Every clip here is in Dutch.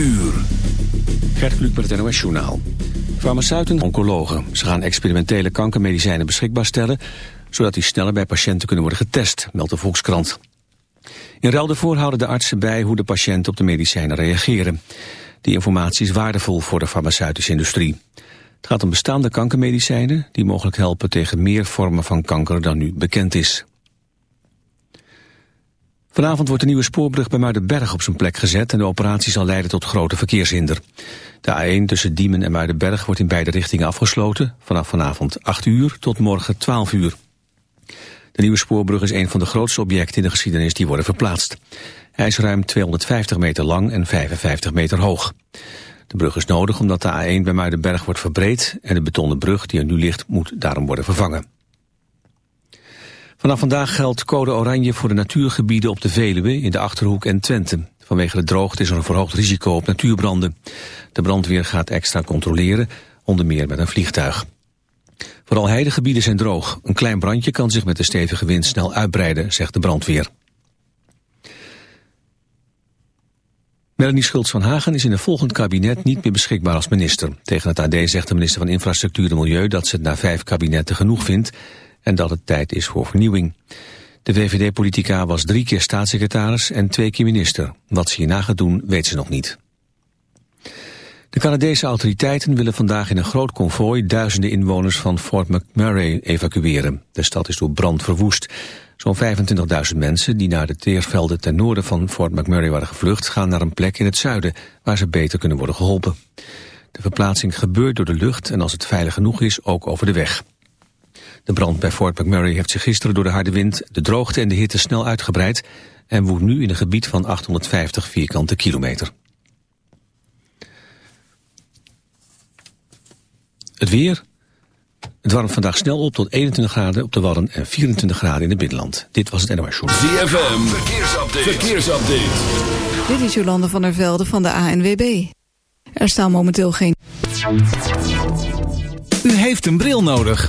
uur. Gert Kluk met het NOS Journaal. Farmaceuten oncologen. Ze gaan experimentele kankermedicijnen beschikbaar stellen... zodat die sneller bij patiënten kunnen worden getest, meldt de Volkskrant. In ruil daarvoor houden de artsen bij hoe de patiënten op de medicijnen reageren. Die informatie is waardevol voor de farmaceutische industrie. Het gaat om bestaande kankermedicijnen... die mogelijk helpen tegen meer vormen van kanker dan nu bekend is. Vanavond wordt de nieuwe spoorbrug bij Muidenberg op zijn plek gezet... en de operatie zal leiden tot grote verkeershinder. De A1 tussen Diemen en Muidenberg wordt in beide richtingen afgesloten... vanaf vanavond 8 uur tot morgen 12 uur. De nieuwe spoorbrug is een van de grootste objecten in de geschiedenis die worden verplaatst. Hij is ruim 250 meter lang en 55 meter hoog. De brug is nodig omdat de A1 bij Muidenberg wordt verbreed... en de betonnen brug die er nu ligt moet daarom worden vervangen. Vanaf vandaag geldt code oranje voor de natuurgebieden op de Veluwe, in de Achterhoek en Twente. Vanwege de droogte is er een verhoogd risico op natuurbranden. De brandweer gaat extra controleren, onder meer met een vliegtuig. Vooral heidegebieden zijn droog. Een klein brandje kan zich met de stevige wind snel uitbreiden, zegt de brandweer. Melanie Schultz van Hagen is in het volgend kabinet niet meer beschikbaar als minister. Tegen het AD zegt de minister van Infrastructuur en Milieu dat ze het na vijf kabinetten genoeg vindt en dat het tijd is voor vernieuwing. De VVD-politica was drie keer staatssecretaris en twee keer minister. Wat ze hierna gaat doen, weet ze nog niet. De Canadese autoriteiten willen vandaag in een groot konvooi duizenden inwoners van Fort McMurray evacueren. De stad is door brand verwoest. Zo'n 25.000 mensen die naar de teervelden ten noorden van Fort McMurray waren gevlucht... gaan naar een plek in het zuiden waar ze beter kunnen worden geholpen. De verplaatsing gebeurt door de lucht en als het veilig genoeg is ook over de weg. De brand bij Fort McMurray heeft zich gisteren door de harde wind, de droogte en de hitte snel uitgebreid en woedt nu in een gebied van 850 vierkante kilometer. Het weer. Het warmt vandaag snel op tot 21 graden op de Wadden en 24 graden in het binnenland. Dit was het NOS Show. ZFM, verkeersupdate. verkeersupdate. Dit is Jolande van der Velde van de ANWB. Er staan momenteel geen... U heeft een bril nodig.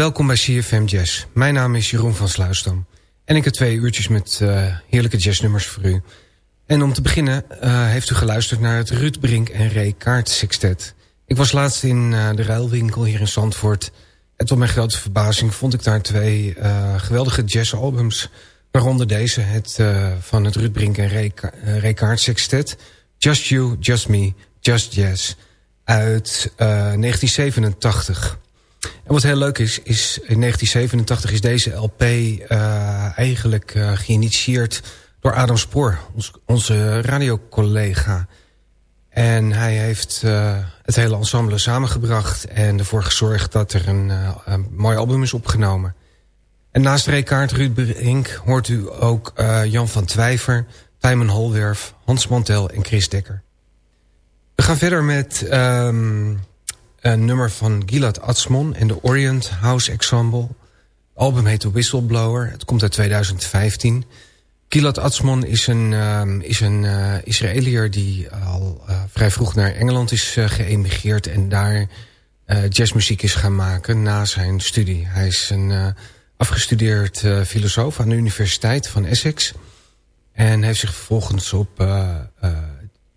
Welkom bij CFM Jazz. Mijn naam is Jeroen van Sluisdam. En ik heb twee uurtjes met uh, heerlijke jazznummers voor u. En om te beginnen uh, heeft u geluisterd naar het Ruud Brink en Ray Kaart Sextet. Ik was laatst in uh, de ruilwinkel hier in Zandvoort. En tot mijn grote verbazing vond ik daar twee geweldige jazzalbums. Waaronder deze, het van het Ruud Brink en Ray, Ray Kaart Sextet. Just You, Just Me, Just Jazz. Uit 1987. En wat heel leuk is, is in 1987 is deze LP uh, eigenlijk uh, geïnitieerd door Adam Spoor, ons, onze radiocollega. En hij heeft uh, het hele ensemble samengebracht en ervoor gezorgd dat er een, een mooi album is opgenomen. En naast Rekaart Ruud Brink hoort u ook Jan van Twijver, Tijmen Holwerf, Hans Mantel en Chris Dekker. We gaan verder met... Um, een nummer van Gilad Atzmon en de Orient House Ensemble. Album heet The Whistleblower. Het komt uit 2015. Gilad Atzmon is een, uh, is een uh, Israëliër die al uh, vrij vroeg naar Engeland is geëmigreerd... en daar jazzmuziek is gaan maken na zijn studie. Hij is een afgestudeerd filosoof aan de Universiteit van Essex... en heeft zich vervolgens op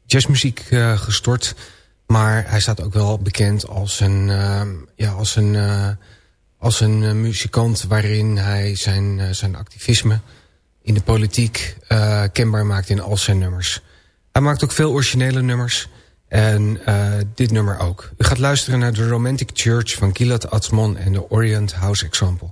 jazzmuziek gestort... Maar hij staat ook wel bekend als een, uh, ja, als een, uh, als een uh, muzikant... waarin hij zijn, zijn activisme in de politiek kenbaar maakt in al zijn nummers. Hij maakt ook veel originele nummers. En dit nummer ook. U gaat luisteren naar de Romantic Church van Gilad Atzmon en de Orient House Example.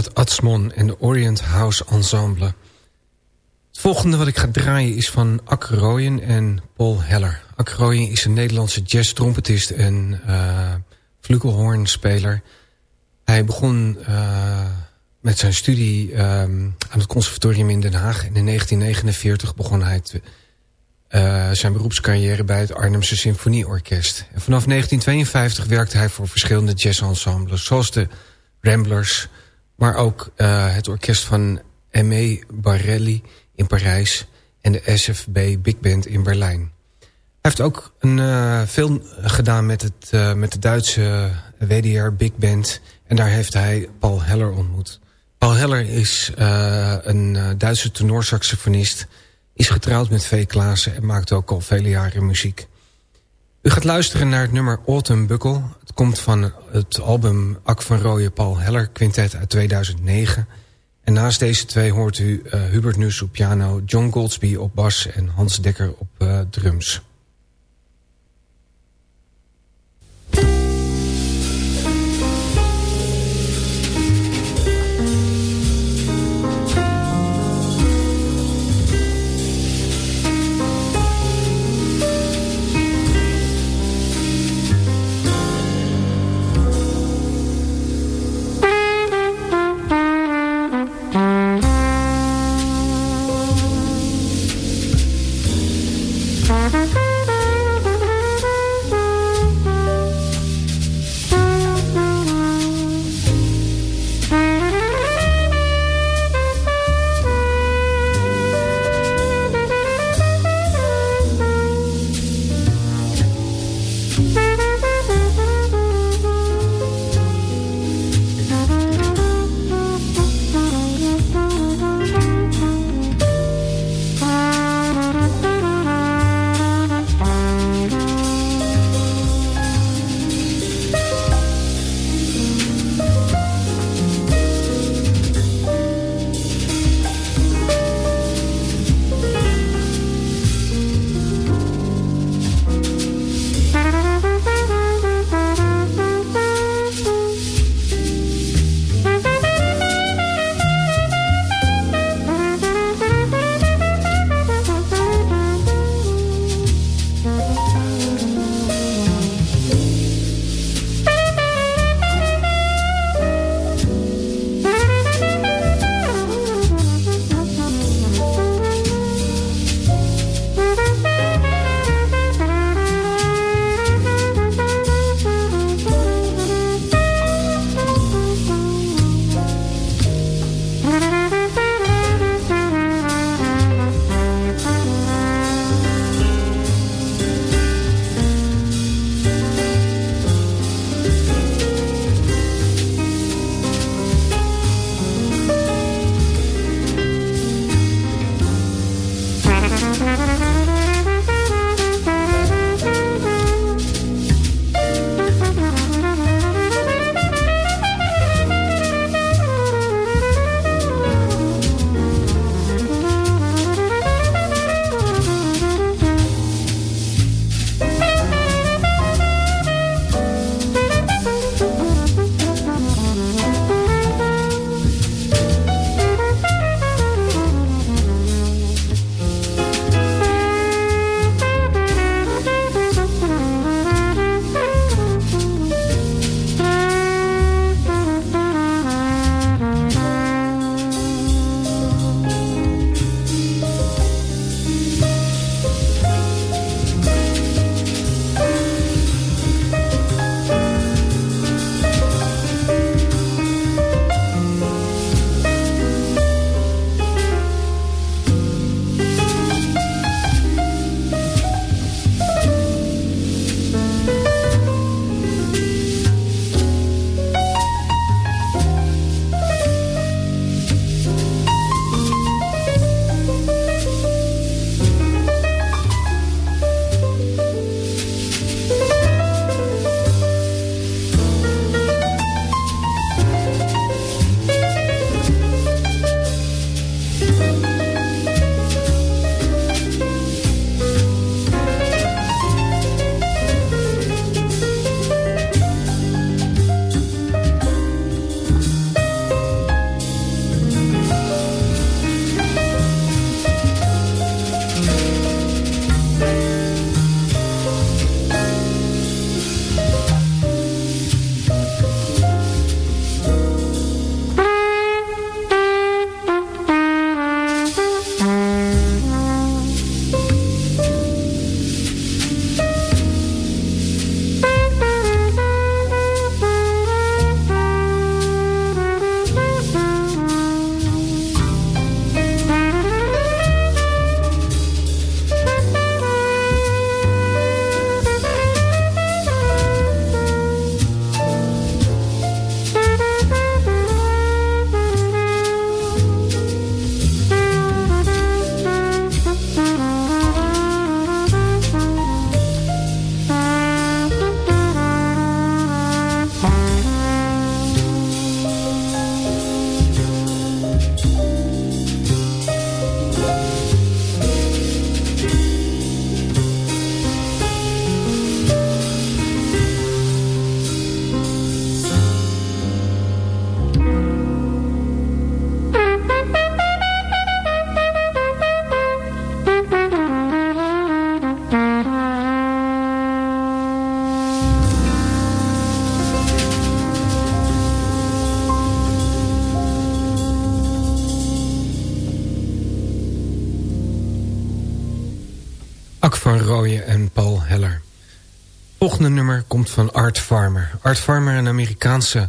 Gilad Atzmon en de Orient House Ensemble. Het volgende wat ik ga draaien is van Ak Royen en Paul Heller. Ak is een Nederlandse jazz-trompetist en uh. Hij begon uh, met zijn studie um, aan het conservatorium in Den Haag. En in 1949 begon hij te, uh, zijn beroepscarrière bij het Arnhemse Symfonieorkest. En vanaf 1952 werkte hij voor verschillende jazzensembles... zoals de Ramblers, maar ook uh, het orkest van M.E. Barelli in Parijs... en de SFB Big Band in Berlijn. Hij heeft ook een uh, film gedaan met, het, uh, met de Duitse WDR Big Band... en daar heeft hij Paul Heller ontmoet. Paul Heller is een Duitse tenorsaxofonist... is getrouwd met V. Klaassen en maakt ook al vele jaren muziek. U gaat luisteren naar het nummer Autumn Buckle. Komt van het album Ak van Rooyen Paul Heller Quintet uit 2009. En naast deze twee hoort u uh, Hubert Nuss op piano... John Goldsby op bas en Hans Dekker op uh, drums. Volgende nummer komt van Art Farmer. Art Farmer, een Amerikaanse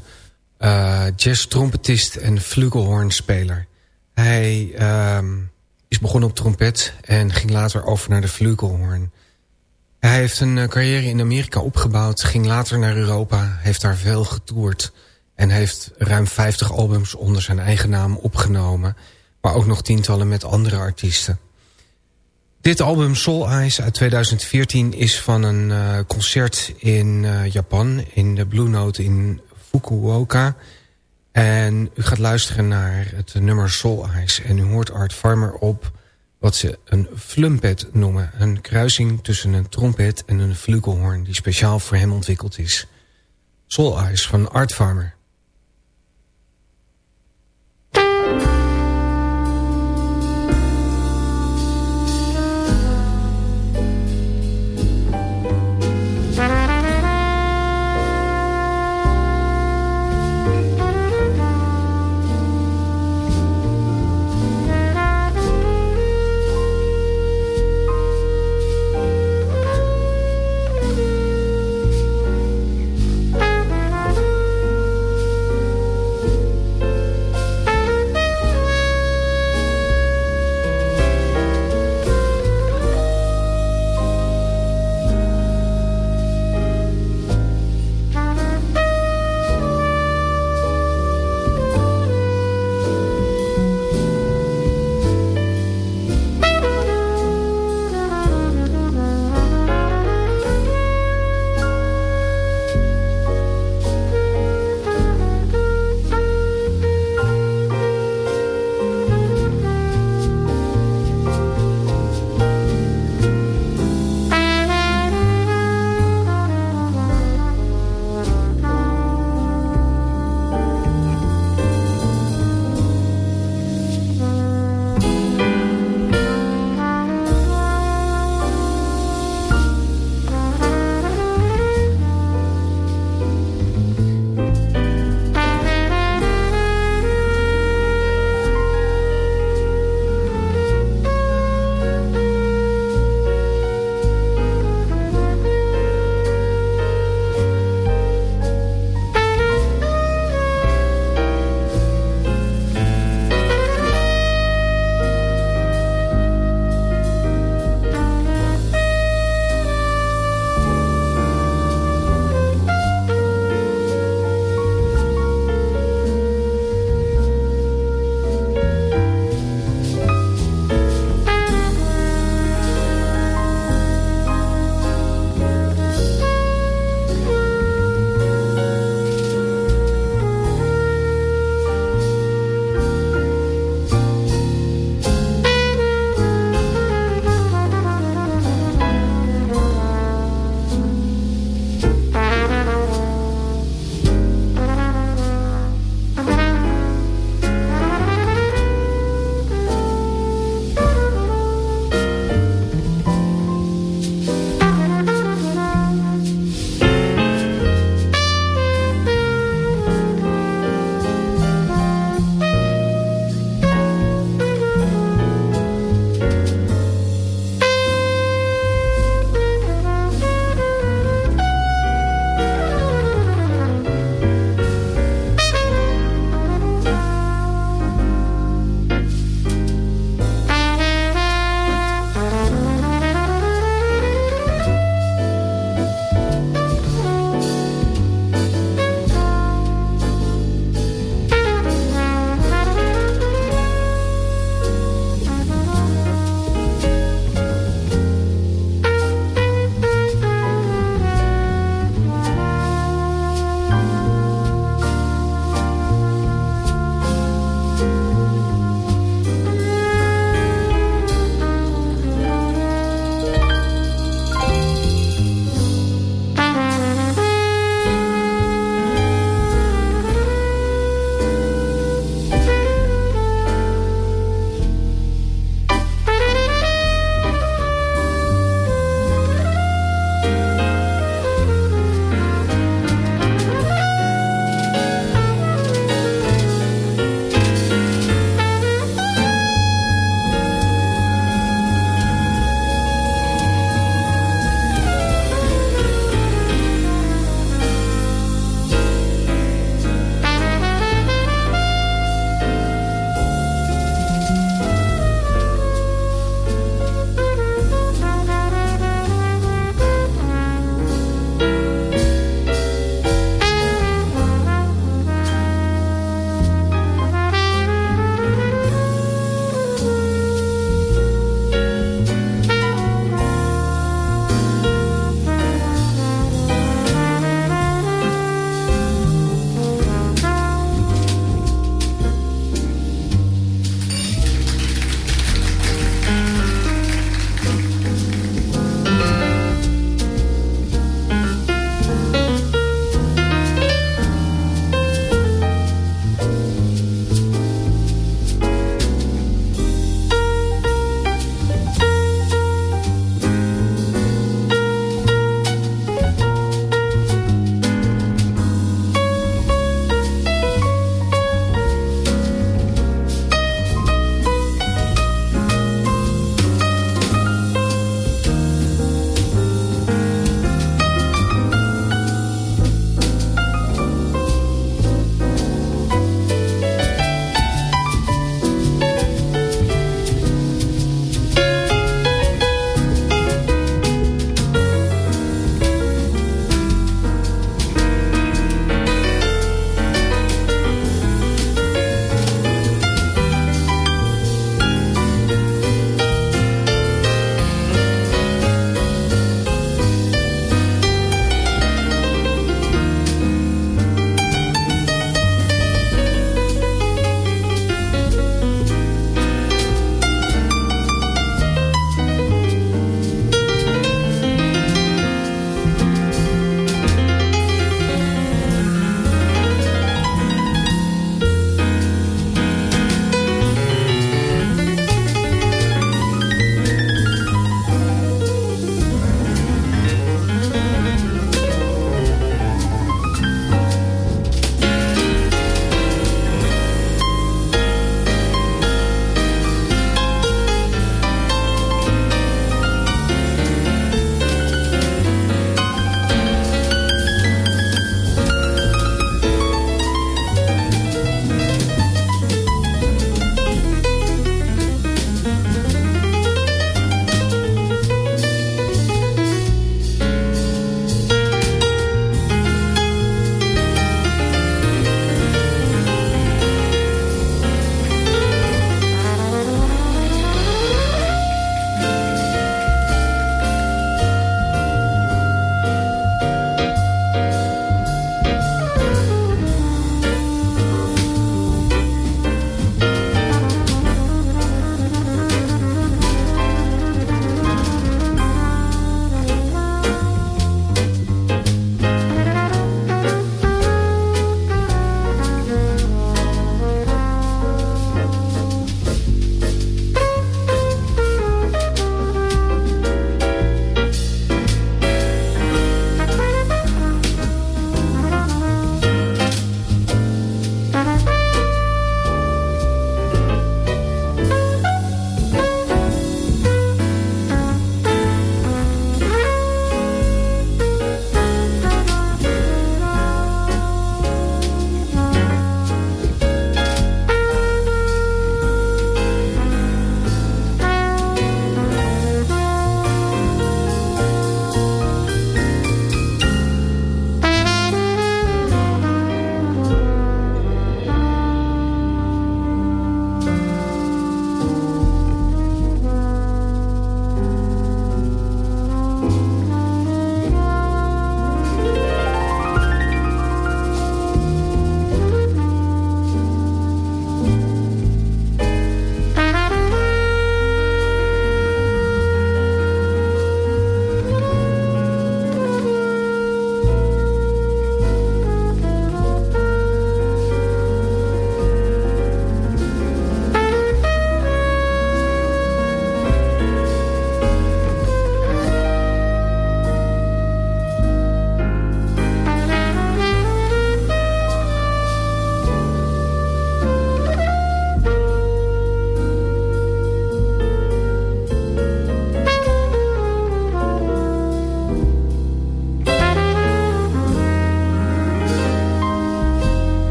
uh, jazz-trompetist en flugelhornspeler. Hij uh, is begonnen op trompet en ging later over naar de flugelhorn. Hij heeft een uh, carrière in Amerika opgebouwd, ging later naar Europa, heeft daar veel getoerd... en heeft ruim 50 albums onder zijn eigen naam opgenomen... maar ook nog tientallen met andere artiesten. Dit album Soul Eyes uit 2014 is van een uh, concert in uh, Japan... in de Blue Note in Fukuoka. En u gaat luisteren naar het nummer Soul Eyes. En u hoort Art Farmer op wat ze een flumpet noemen. Een kruising tussen een trompet en een flugelhorn... die speciaal voor hem ontwikkeld is. Soul Eyes van Art Farmer.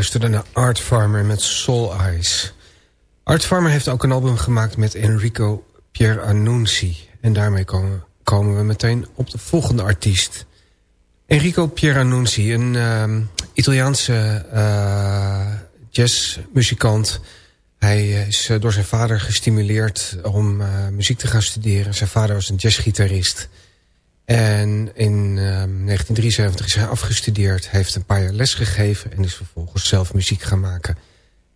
Luisterde naar Art Farmer met Soul Eyes. Art Farmer heeft ook een album gemaakt met Enrico Pieranunzi. En daarmee komen, komen we meteen op de volgende artiest. Enrico Pieranunzi, een uh, Italiaanse uh, jazzmuzikant. Hij is eh, door zijn vader gestimuleerd om uh, muziek te gaan studeren. Zijn vader was een jazzgitarist. En in 1973 ehm, is hij afgestudeerd, heeft een paar jaar les gegeven... en is vervolgens zelf muziek gaan maken.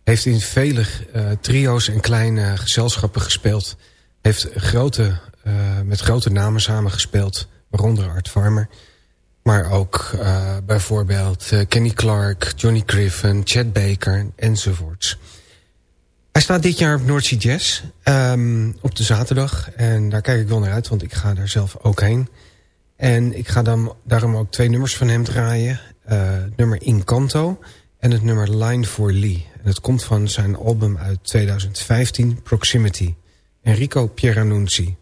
Heeft in vele uh, trio's en kleine gezelschappen gespeeld. Heeft grote, uh, met grote namen samengespeeld, waaronder Art Farmer. Maar ook uh, bijvoorbeeld Kenny Clark, Johnny Griffin, Chad Baker enzovoorts. Hij staat dit jaar op North Jazz um, op de zaterdag. En daar kijk ik wel naar uit, want ik ga daar zelf ook heen. En ik ga dan daarom ook twee nummers van hem draaien. Het nummer Incanto en het nummer Line for Lee. En het komt van zijn album uit 2015, Proximity. Enrico Pieranunzi.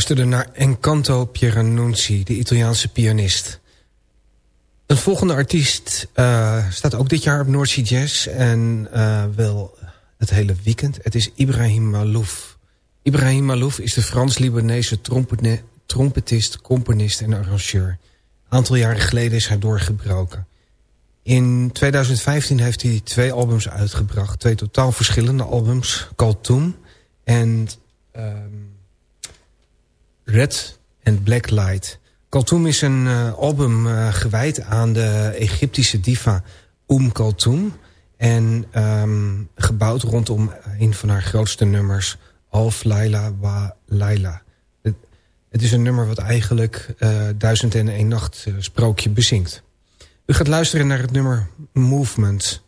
Luisterde naar Encanto Pieranunzi, de Italiaanse pianist. Een volgende artiest uh, staat ook dit jaar op Noordzee Jazz... en uh, wel het hele weekend. Het is Ibrahim Malouf. Ibrahim Malouf is de Frans-Libanese trompetist, componist en arrangeur. Een aantal jaren geleden is hij doorgebroken. In 2015 heeft hij twee albums uitgebracht. Twee totaal verschillende albums. Kaltoum en um, Red and Black Light. Kaltoum is een uh, album uh, gewijd aan de Egyptische diva Oum Kaltoum. En um, gebouwd rondom een van haar grootste nummers... Alf Laila Wa Laila. Het, is een nummer wat eigenlijk uh, Duizend en een Nacht sprookje bezingt. U gaat luisteren naar het nummer Movement.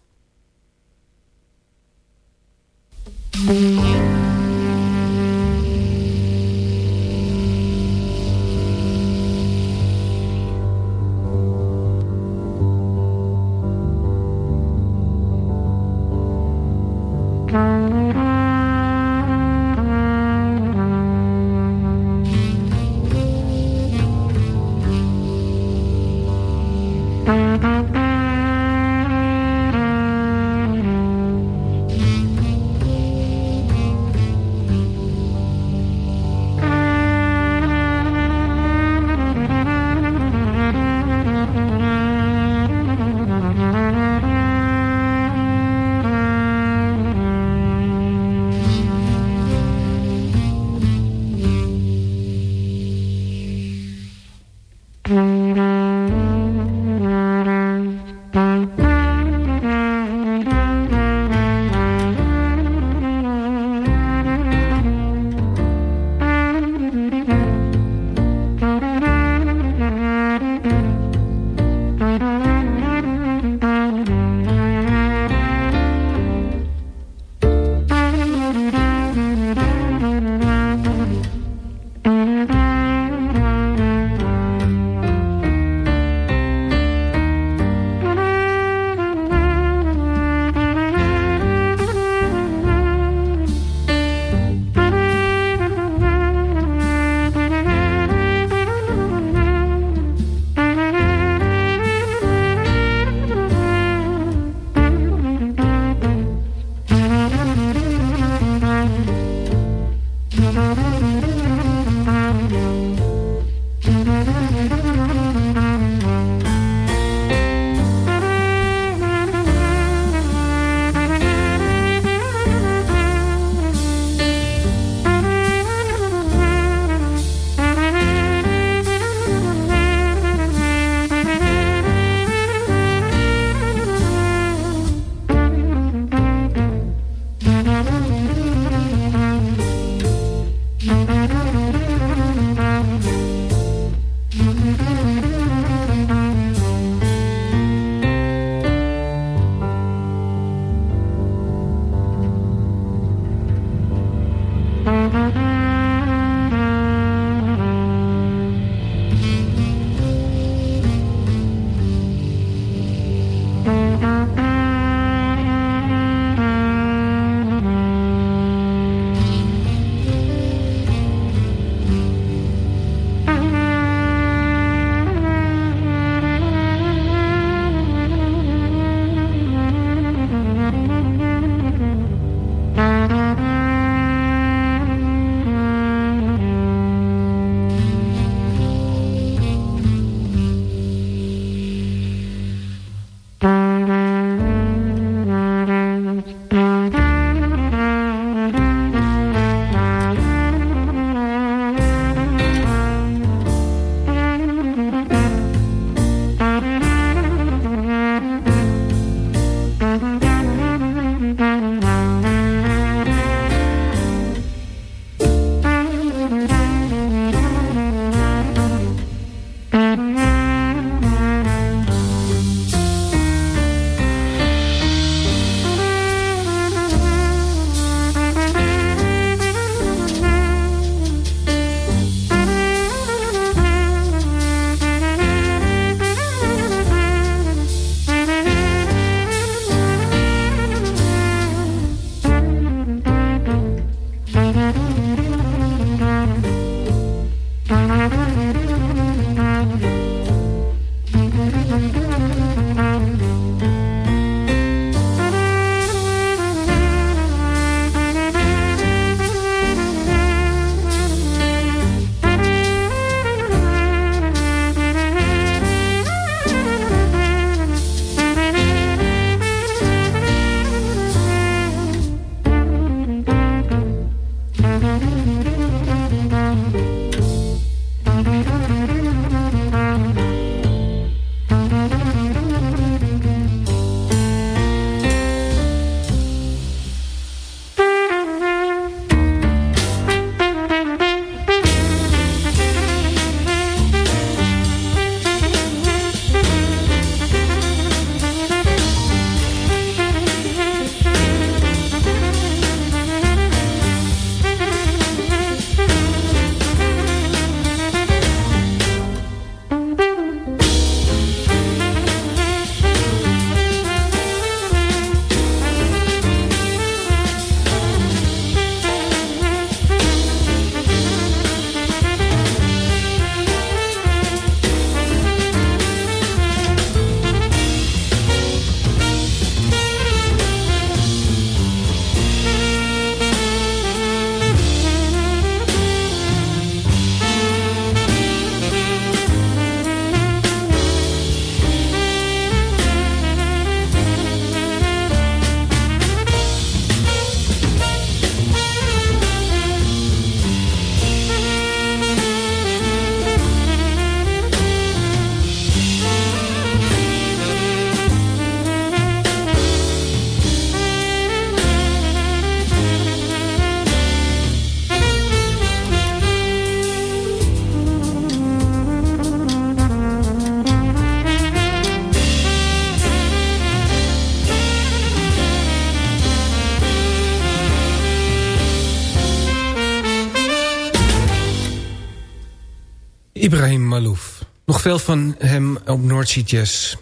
Veel van hem op Noordsea Jazz.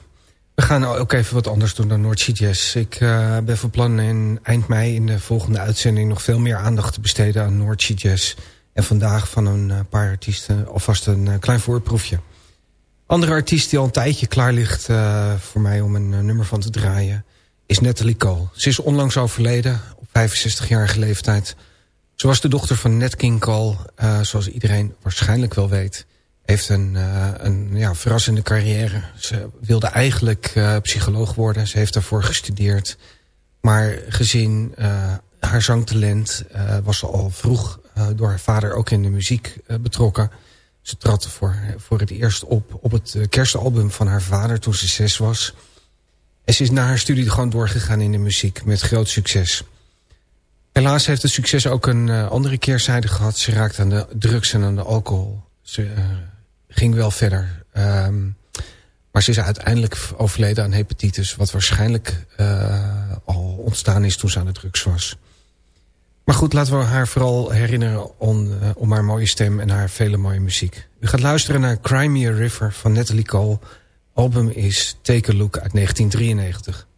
We gaan ook even wat anders doen dan Noordsea Jazz. Ik uh, ben van plan in eind mei in de volgende uitzending... nog veel meer aandacht te besteden aan Noordsea Jazz. En vandaag van een uh, paar artiesten alvast een uh, klein voorproefje. Andere artiest die al een tijdje klaar ligt voor mij om een nummer van te draaien... is Natalie Cole. Ze is onlangs overleden op 65-jarige leeftijd... Ze was de dochter van Nat King Cole, zoals iedereen waarschijnlijk wel weet heeft een, uh, een ja, verrassende carrière. Ze wilde eigenlijk uh, psycholoog worden. Ze heeft daarvoor gestudeerd. Maar gezien uh, haar zangtalent was ze al vroeg door haar vader ook in de muziek betrokken. Ze trad voor, voor het eerst op op het kerstalbum van haar vader toen ze zes was. En ze is na haar studie gewoon doorgegaan in de muziek met groot succes. Helaas heeft het succes ook een andere keerzijde gehad. Ze raakte aan de drugs en aan de alcohol. Ze ging wel verder. Um, maar ze is uiteindelijk overleden aan hepatitis... wat waarschijnlijk uh, al ontstaan is toen ze aan de drugs was. Maar goed, laten we haar vooral herinneren om, uh, om haar mooie stem... en haar vele mooie muziek. U gaat luisteren naar Crimea River van Natalie Cole. album is Take a Look uit 1993.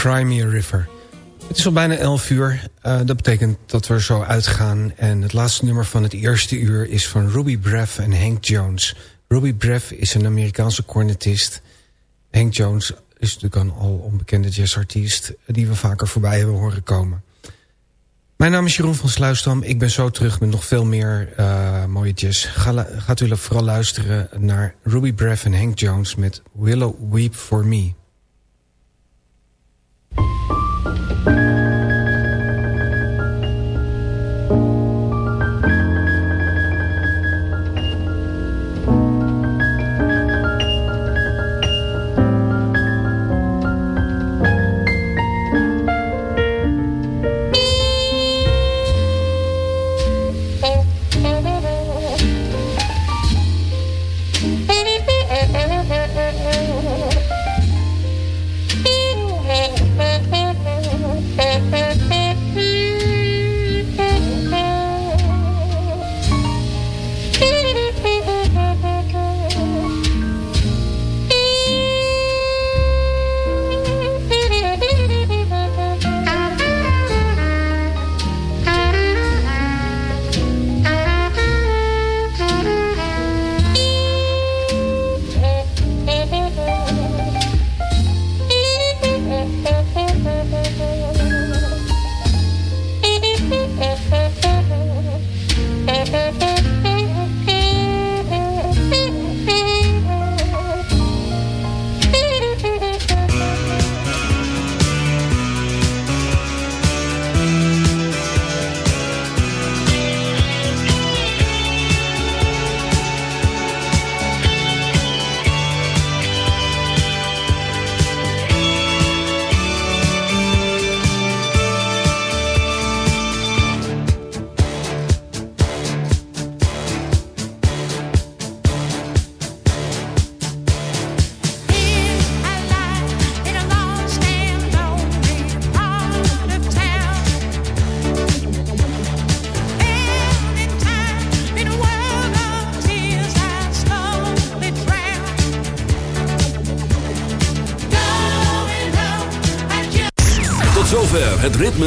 Cole met Cry Me a River. Het is al bijna 11 uur. Uh, dat betekent dat we er zo uitgaan. En het laatste nummer van het eerste uur is van Ruby Breff en Hank Jones. Ruby Breff is een Amerikaanse cornetist. Hank Jones is natuurlijk een al onbekende jazzartiest... die we vaker voorbij hebben horen komen. Mijn naam is Jeroen van Sluisdam. Ik ben zo terug met nog veel meer uh, mooie jazz. Ga, gaat u vooral luisteren naar Ruby Breff en Hank Jones... met Willow Weep For Me. Thank you.